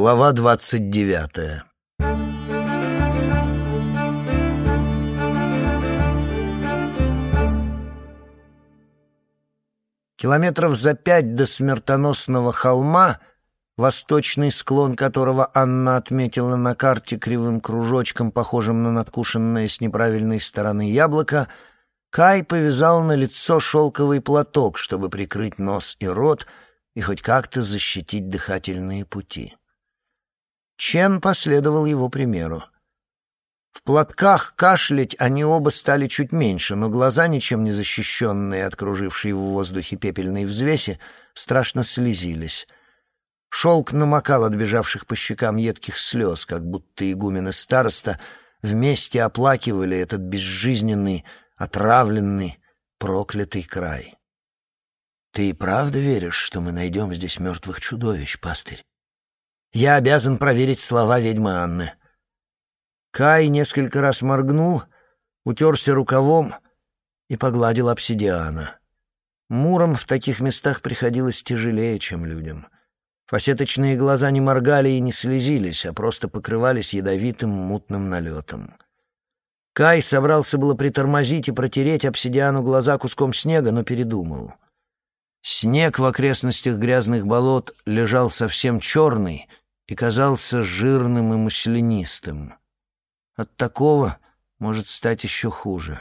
Глава двадцать девятая Километров за пять до смертоносного холма, восточный склон которого Анна отметила на карте кривым кружочком, похожим на надкушенное с неправильной стороны яблоко, Кай повязал на лицо шелковый платок, чтобы прикрыть нос и рот и хоть как-то защитить дыхательные пути. Чен последовал его примеру. В платках кашлять они оба стали чуть меньше, но глаза, ничем не защищенные от кружившей в воздухе пепельной взвеси, страшно слезились. Шелк намокал от бежавших по щекам едких слез, как будто игумен и староста вместе оплакивали этот безжизненный, отравленный, проклятый край. «Ты и правда веришь, что мы найдем здесь мертвых чудовищ, пастырь?» Я обязан проверить слова ведьмы Анны. Кай несколько раз моргнул, утерся рукавом и погладил обсидиана. Муром в таких местах приходилось тяжелее, чем людям. Фасеточные глаза не моргали и не слезились, а просто покрывались ядовитым мутным налетом. Кай собрался было притормозить и протереть обсидиану глаза куском снега, но передумал — Снег в окрестностях грязных болот лежал совсем черный и казался жирным и маслянистым. От такого может стать еще хуже.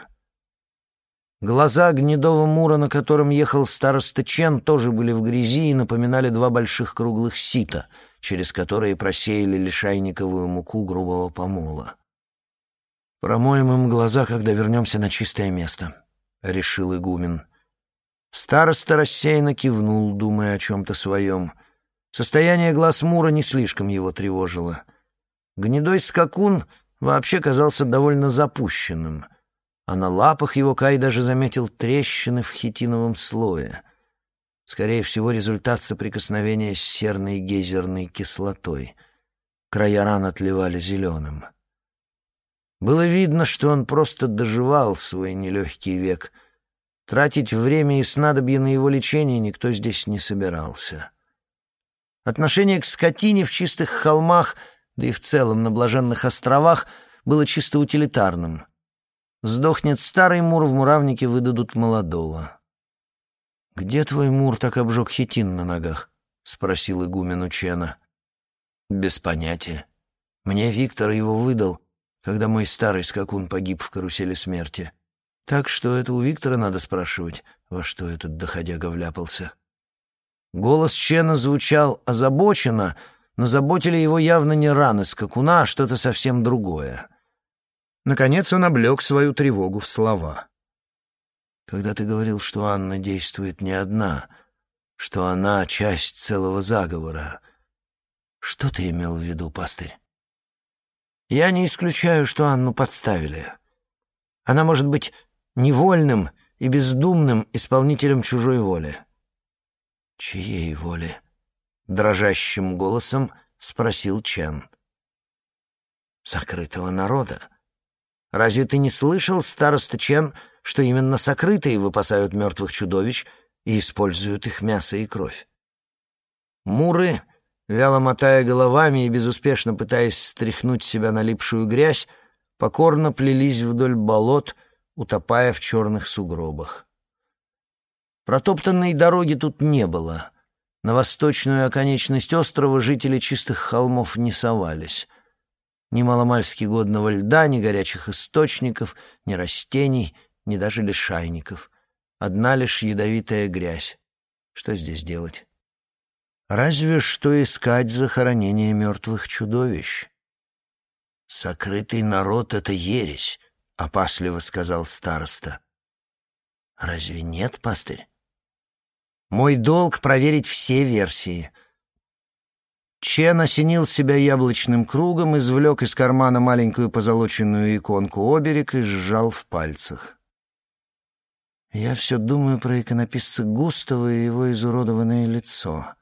Глаза гнедого мура, на котором ехал староста Чен, тоже были в грязи и напоминали два больших круглых сита, через которые просеяли лишайниковую муку грубого помола. «Промоем им глаза, когда вернемся на чистое место», — решил игумен. Староста рассеянно кивнул, думая о чем-то своем. Состояние глаз Мура не слишком его тревожило. Гнедой скакун вообще казался довольно запущенным, а на лапах его Кай даже заметил трещины в хитиновом слое. Скорее всего, результат соприкосновения с серной гейзерной кислотой. Края ран отливали зеленым. Было видно, что он просто доживал свой нелегкий век — Тратить время и снадобье на его лечение никто здесь не собирался. Отношение к скотине в чистых холмах, да и в целом на блаженных островах, было чисто утилитарным. Сдохнет старый мур, в муравнике выдадут молодого. «Где твой мур так обжег хитин на ногах?» — спросил игумен у Чена. «Без понятия. Мне Виктор его выдал, когда мой старый скакун погиб в карусели смерти. Так что это у Виктора надо спрашивать, во что этот доходяга вляпался. Голос Чена звучал озабоченно, но заботили его явно не раны скакуна, а что-то совсем другое. Наконец он облег свою тревогу в слова. «Когда ты говорил, что Анна действует не одна, что она — часть целого заговора, что ты имел в виду, пастырь?» «Я не исключаю, что Анну подставили. Она, может быть, невольным и бездумным исполнителем чужой воли. «Чьей воли?» — дрожащим голосом спросил Чен. «Сокрытого народа. Разве ты не слышал, староста Чен, что именно сокрытые выпасают мертвых чудовищ и используют их мясо и кровь?» Муры, вяло мотая головами и безуспешно пытаясь стряхнуть себя налипшую грязь, покорно плелись вдоль болот — утопая в черных сугробах. Протоптанной дороги тут не было. На восточную оконечность острова жители чистых холмов не совались. Ни маломальски годного льда, ни горячих источников, ни растений, ни даже лишайников. Одна лишь ядовитая грязь. Что здесь делать? Разве что искать захоронение мертвых чудовищ. Сокрытый народ — это ересь, — опасливо сказал староста. «Разве нет, пастырь?» «Мой долг — проверить все версии». Чен осенил себя яблочным кругом, извлек из кармана маленькую позолоченную иконку оберег и сжал в пальцах. Я все думаю про иконописца Густава и его изуродованное лицо.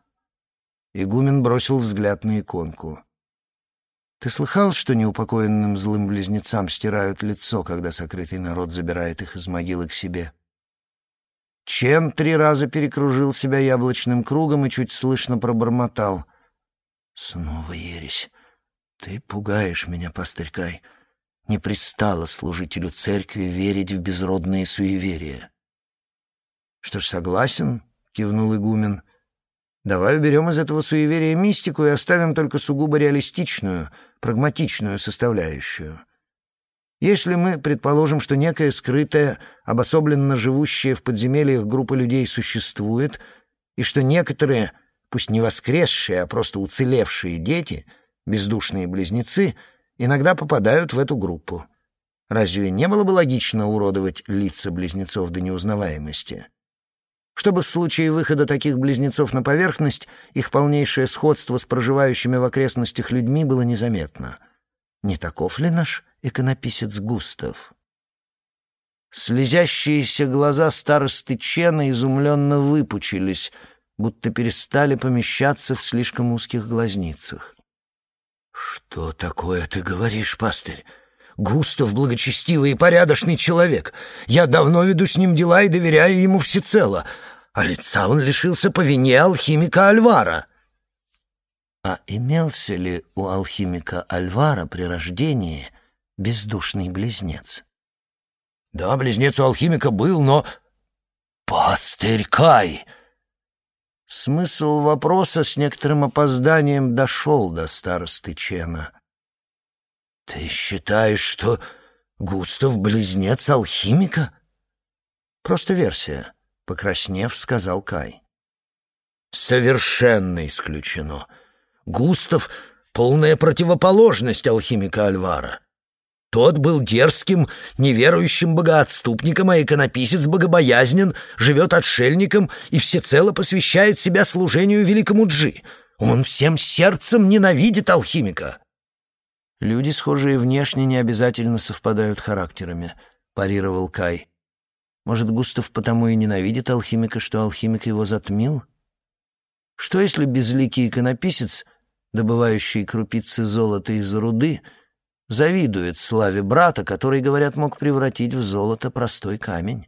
Игумен бросил взгляд на иконку. Ты слыхал, что неупокоенным злым близнецам стирают лицо, когда сокрытый народ забирает их из могилы к себе? Чен три раза перекружил себя яблочным кругом и чуть слышно пробормотал. Снова ересь. Ты пугаешь меня, пастырькай. Не пристало служителю церкви верить в безродные суеверия. Что ж, согласен, кивнул игумен. Давай уберем из этого суеверия мистику и оставим только сугубо реалистичную, прагматичную составляющую. Если мы предположим, что некая скрытая, обособленно живущая в подземельях группа людей существует, и что некоторые, пусть не воскресшие, а просто уцелевшие дети, бездушные близнецы, иногда попадают в эту группу. Разве не было бы логично уродовать лица близнецов до неузнаваемости? Чтобы в случае выхода таких близнецов на поверхность их полнейшее сходство с проживающими в окрестностях людьми было незаметно. Не таков ли наш иконописец Густав? Слезящиеся глаза старосты Чена изумленно выпучились, будто перестали помещаться в слишком узких глазницах. «Что такое ты говоришь, пастырь? Густав благочестивый и порядочный человек. Я давно веду с ним дела и доверяю ему всецело. А лица он лишился по вине алхимика Альвара. А имелся ли у алхимика Альвара при рождении бездушный близнец? Да, близнец у алхимика был, но... Пастырь Кай! Смысл вопроса с некоторым опозданием дошел до старосты Чена. «Ты считаешь, что Густав — близнец алхимика?» «Просто версия», — покраснев, сказал Кай. «Совершенно исключено. Густав — полная противоположность алхимика Альвара. Тот был дерзким, неверующим богоотступником, а иконописец богобоязнен, живет отшельником и всецело посвящает себя служению великому Джи. Он всем сердцем ненавидит алхимика. «Люди, схожие внешне, не обязательно совпадают характерами», — парировал Кай. «Может, Густав потому и ненавидит алхимика, что алхимик его затмил? Что если безликий иконописец, добывающий крупицы золота из руды, завидует славе брата, который, говорят, мог превратить в золото простой камень?»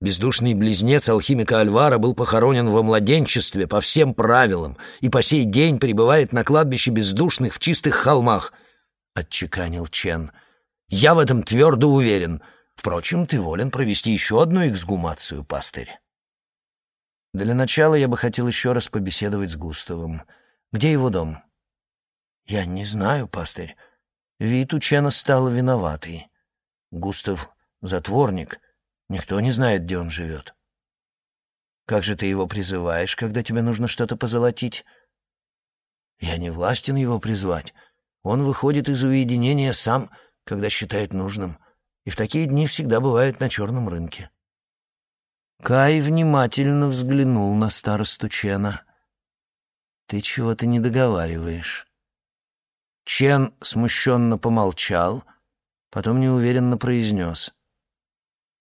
Бездушный близнец алхимика Альвара был похоронен во младенчестве по всем правилам и по сей день пребывает на кладбище бездушных в чистых холмах, — отчеканил Чен. «Я в этом твердо уверен. Впрочем, ты волен провести еще одну эксгумацию, пастырь». Для начала я бы хотел еще раз побеседовать с Густавом. Где его дом? Я не знаю, пастырь. Вид у Чена стал виноватый. Густав — затворник — Никто не знает, где он живет. Как же ты его призываешь, когда тебе нужно что-то позолотить? Я не властен его призвать. Он выходит из уединения сам, когда считает нужным, и в такие дни всегда бывает на черном рынке. Кай внимательно взглянул на старосту Чена. «Ты чего-то не договариваешь». Чен смущенно помолчал, потом неуверенно произнес.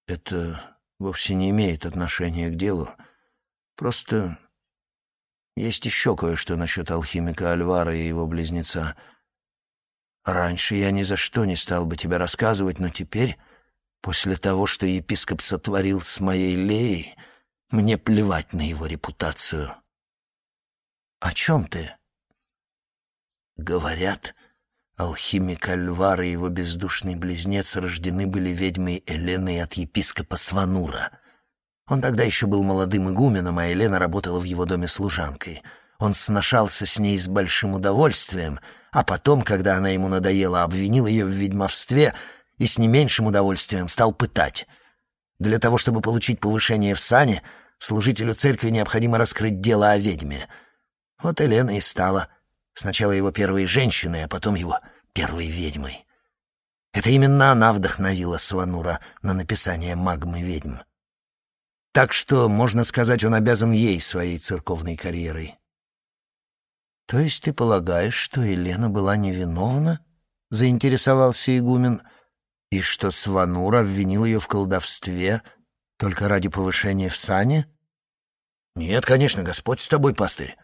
Это вовсе не имеет отношения к делу. Просто есть еще кое-что насчет алхимика Альвара и его близнеца. Раньше я ни за что не стал бы тебе рассказывать, но теперь, после того, что епископ сотворил с моей Леей, мне плевать на его репутацию. О чем ты? Говорят, Алхимик Альвар и его бездушный близнец рождены были ведьмой Еленой от епископа Сванура. Он тогда еще был молодым игуменом, а Елена работала в его доме служанкой. Он сношался с ней с большим удовольствием, а потом, когда она ему надоела, обвинил ее в ведьмовстве и с не меньшим удовольствием стал пытать. Для того, чтобы получить повышение в сане, служителю церкви необходимо раскрыть дело о ведьме. Вот Елена и стала Сначала его первой женщиной, а потом его первой ведьмой. Это именно она вдохновила Сванура на написание «Магмы ведьм». Так что, можно сказать, он обязан ей своей церковной карьерой. «То есть ты полагаешь, что Елена была невиновна?» — заинтересовался игумен. «И что Сванур обвинил ее в колдовстве только ради повышения в сане?» «Нет, конечно, Господь с тобой, пастырь.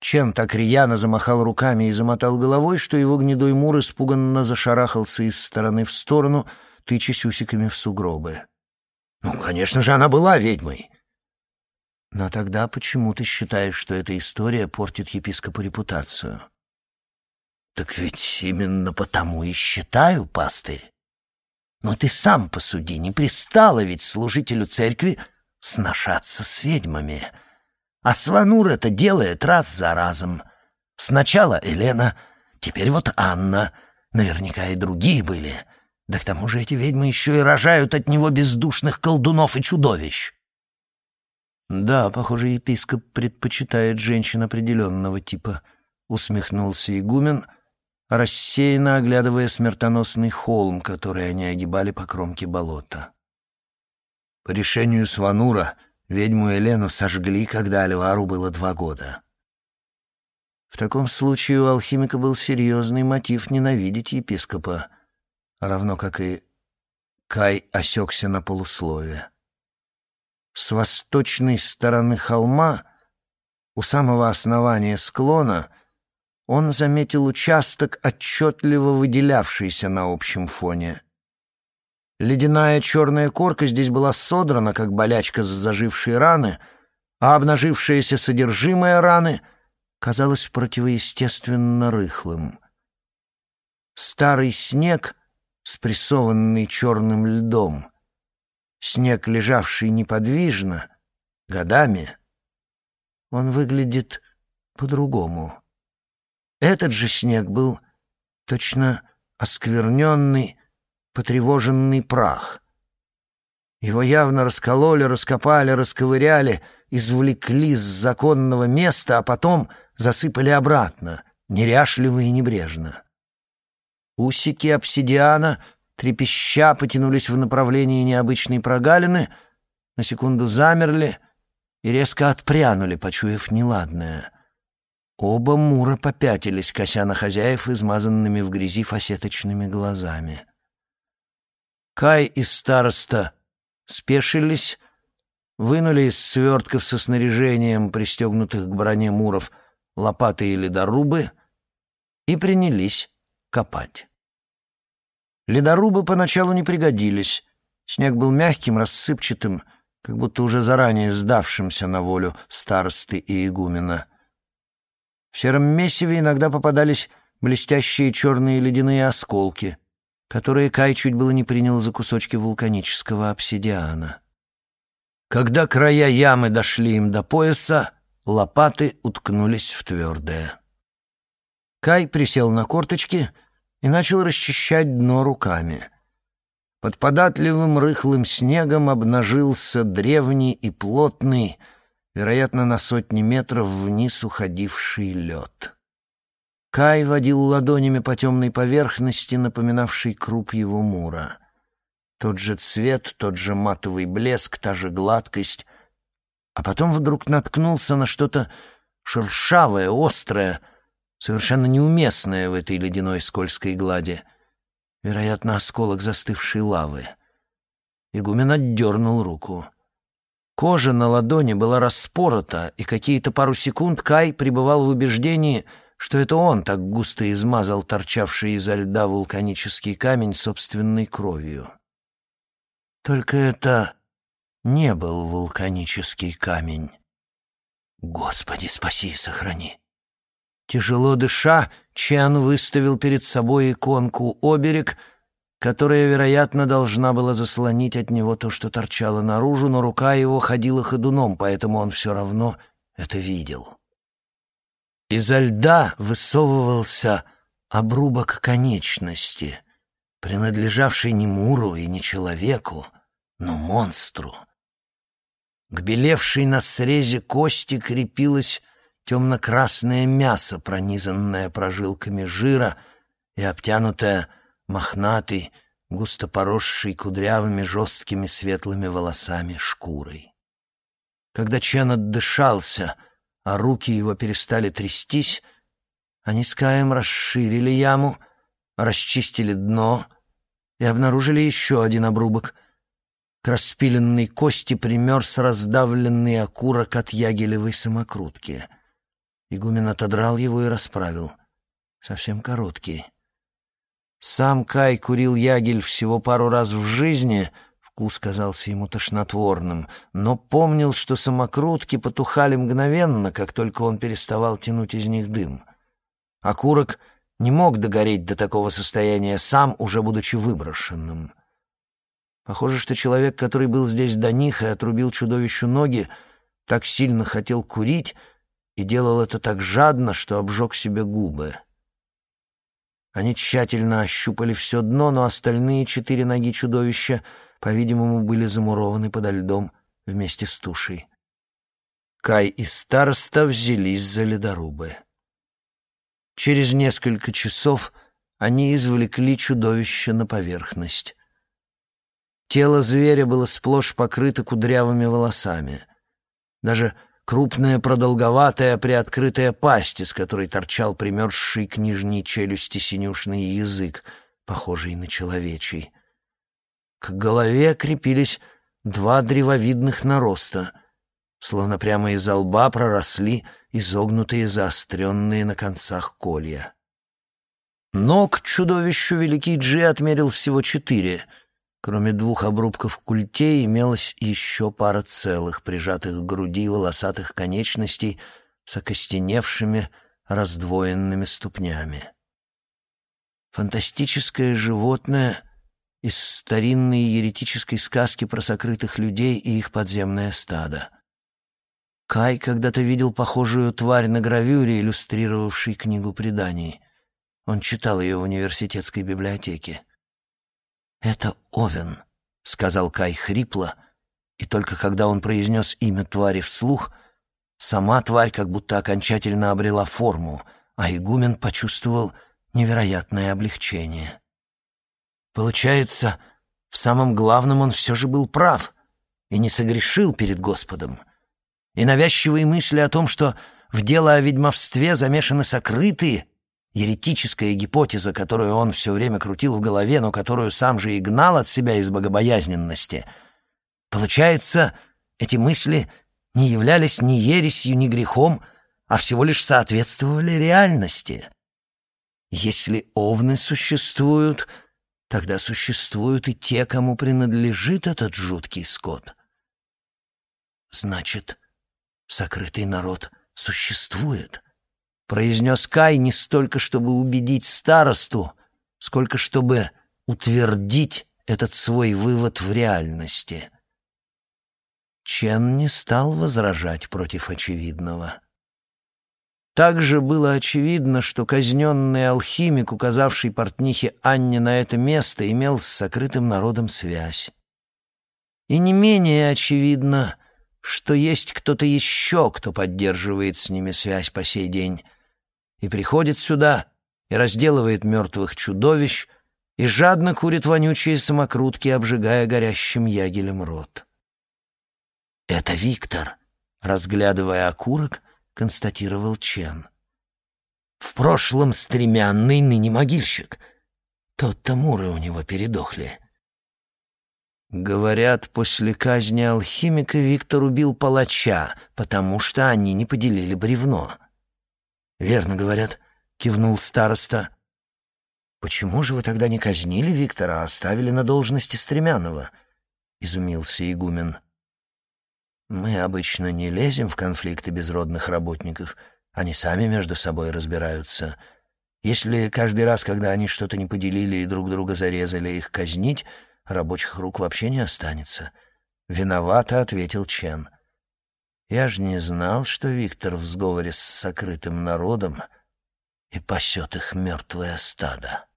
Чен так рьяно замахал руками и замотал головой, что его гнедой мур испуганно зашарахался из стороны в сторону, тычась усиками в сугробы. «Ну, конечно же, она была ведьмой!» Но тогда почему ты считаешь, что эта история портит епископу репутацию? Так ведь именно потому и считаю, пастырь. Но ты сам посуди, не пристало ведь служителю церкви сношаться с ведьмами. А Сванур это делает раз за разом. Сначала Елена, теперь вот Анна. Наверняка и другие были. Да к тому же эти ведьмы еще и рожают от него бездушных колдунов и чудовищ. «Да, похоже, епископ предпочитает женщин определенного типа», — усмехнулся игумен, рассеянно оглядывая смертоносный холм, который они огибали по кромке болота. По решению Сванура ведьму Елену сожгли, когда Альвару было два года. В таком случае у алхимика был серьезный мотив ненавидеть епископа, равно как и Кай осекся на полуслове. С восточной стороны холма, у самого основания склона, он заметил участок, отчетливо выделявшийся на общем фоне. Ледяная черная корка здесь была содрана, как болячка с зажившей раны, а обнажившееся содержимое раны казалось противоестественно рыхлым. Старый снег, спрессованный черным льдом — снег, лежавший неподвижно, годами, он выглядит по-другому. Этот же снег был точно оскверненный, потревоженный прах. Его явно раскололи, раскопали, расковыряли, извлекли с законного места, а потом засыпали обратно, неряшливо и небрежно. Усики обсидиана — трепеща потянулись в направлении необычной прогалины, на секунду замерли и резко отпрянули, почуяв неладное. Оба Мура попятились, кося на хозяев измазанными в грязи фасеточными глазами. Кай и староста спешились, вынули из свертков со снаряжением, пристегнутых к броне Муров, лопаты или ледорубы и принялись копать. Ледорубы поначалу не пригодились. Снег был мягким, рассыпчатым, как будто уже заранее сдавшимся на волю старосты и игумена. В сером месиве иногда попадались блестящие черные ледяные осколки, которые Кай чуть было не принял за кусочки вулканического обсидиана. Когда края ямы дошли им до пояса, лопаты уткнулись в твердое. Кай присел на корточки — и начал расчищать дно руками. Под податливым рыхлым снегом обнажился древний и плотный, вероятно, на сотни метров вниз уходивший лед. Кай водил ладонями по темной поверхности, напоминавшей круп его мура. Тот же цвет, тот же матовый блеск, та же гладкость. А потом вдруг наткнулся на что-то шершавое, острое — совершенно неуместное в этой ледяной скользкой глади. Вероятно, осколок застывшей лавы. Игумен отдернул руку. Кожа на ладони была распорота, и какие-то пару секунд Кай пребывал в убеждении, что это он так густо измазал торчавший изо льда вулканический камень собственной кровью. Только это не был вулканический камень. Господи, спаси и сохрани. Тяжело дыша, Чен выставил перед собой иконку оберег, которая, вероятно, должна была заслонить от него то, что торчало наружу, но рука его ходила ходуном, поэтому он все равно это видел. Изо льда высовывался обрубок конечности, принадлежавший не Муру и не человеку, но монстру. К белевшей на срезе кости крепилась темно-красное мясо, пронизанное прожилками жира и обтянутое мохнатой, густо поросшей кудрявыми жесткими светлыми волосами шкурой. Когда Чен отдышался, а руки его перестали трястись, они с Каем расширили яму, расчистили дно и обнаружили еще один обрубок. К распиленной кости примерз раздавленный окурок от ягелевой самокрутки — Игумен отодрал его и расправил. Совсем короткий. Сам Кай курил ягель всего пару раз в жизни, вкус казался ему тошнотворным, но помнил, что самокрутки потухали мгновенно, как только он переставал тянуть из них дым. Окурок не мог догореть до такого состояния сам, уже будучи выброшенным. Похоже, что человек, который был здесь до них и отрубил чудовищу ноги, так сильно хотел курить и делал это так жадно, что обжег себе губы. Они тщательно ощупали все дно, но остальные четыре ноги чудовища, по-видимому, были замурованы подо льдом вместе с тушей. Кай и староста взялись за ледорубы. Через несколько часов они извлекли чудовище на поверхность. Тело зверя было сплошь покрыто кудрявыми волосами. Даже крупная продолговатая приоткрытая пасть, из которой торчал примерзший к нижней челюсти синюшный язык, похожий на человечий. К голове крепились два древовидных нароста, словно прямо из лба проросли изогнутые заостренные на концах колья. Ног чудовищу Великий Джи отмерил всего четыре — Кроме двух обрубков культей имелась еще пара целых, прижатых к груди волосатых конечностей с окостеневшими, раздвоенными ступнями. Фантастическое животное из старинной еретической сказки про сокрытых людей и их подземное стадо. Кай когда-то видел похожую тварь на гравюре, иллюстрировавшей книгу преданий. Он читал ее в университетской библиотеке. «Это Овен», — сказал Кай хрипло, и только когда он произнес имя твари вслух, сама тварь как будто окончательно обрела форму, а игумен почувствовал невероятное облегчение. Получается, в самом главном он все же был прав и не согрешил перед Господом. И навязчивые мысли о том, что в дело о ведьмовстве замешаны сокрытые, Еретическая гипотеза, которую он все время крутил в голове, но которую сам же и гнал от себя из богобоязненности. Получается, эти мысли не являлись ни ересью, ни грехом, а всего лишь соответствовали реальности. Если овны существуют, тогда существуют и те, кому принадлежит этот жуткий скот. Значит, сокрытый народ существует — произнес Кай не столько, чтобы убедить старосту, сколько чтобы утвердить этот свой вывод в реальности. Чен не стал возражать против очевидного. Также было очевидно, что казненный алхимик, указавший портнихе Анне на это место, имел с сокрытым народом связь. И не менее очевидно, что есть кто-то еще, кто поддерживает с ними связь по сей день, и приходит сюда, и разделывает мертвых чудовищ, и жадно курит вонючие самокрутки, обжигая горящим ягелем рот. «Это Виктор», — разглядывая окурок, констатировал Чен. «В прошлом стремянный, ныне могильщик. Тот-то муры у него передохли». Говорят, после казни алхимика Виктор убил палача, потому что они не поделили бревно. «Верно говорят», — кивнул староста. «Почему же вы тогда не казнили Виктора, а оставили на должности Стремянова?» — изумился игумен. «Мы обычно не лезем в конфликты безродных работников, они сами между собой разбираются. Если каждый раз, когда они что-то не поделили и друг друга зарезали, их казнить, рабочих рук вообще не останется». «Виновато», — ответил Чен. Я ж не знал, что Виктор в сговоре с сокрытым народом и пасет их мертвое стадо.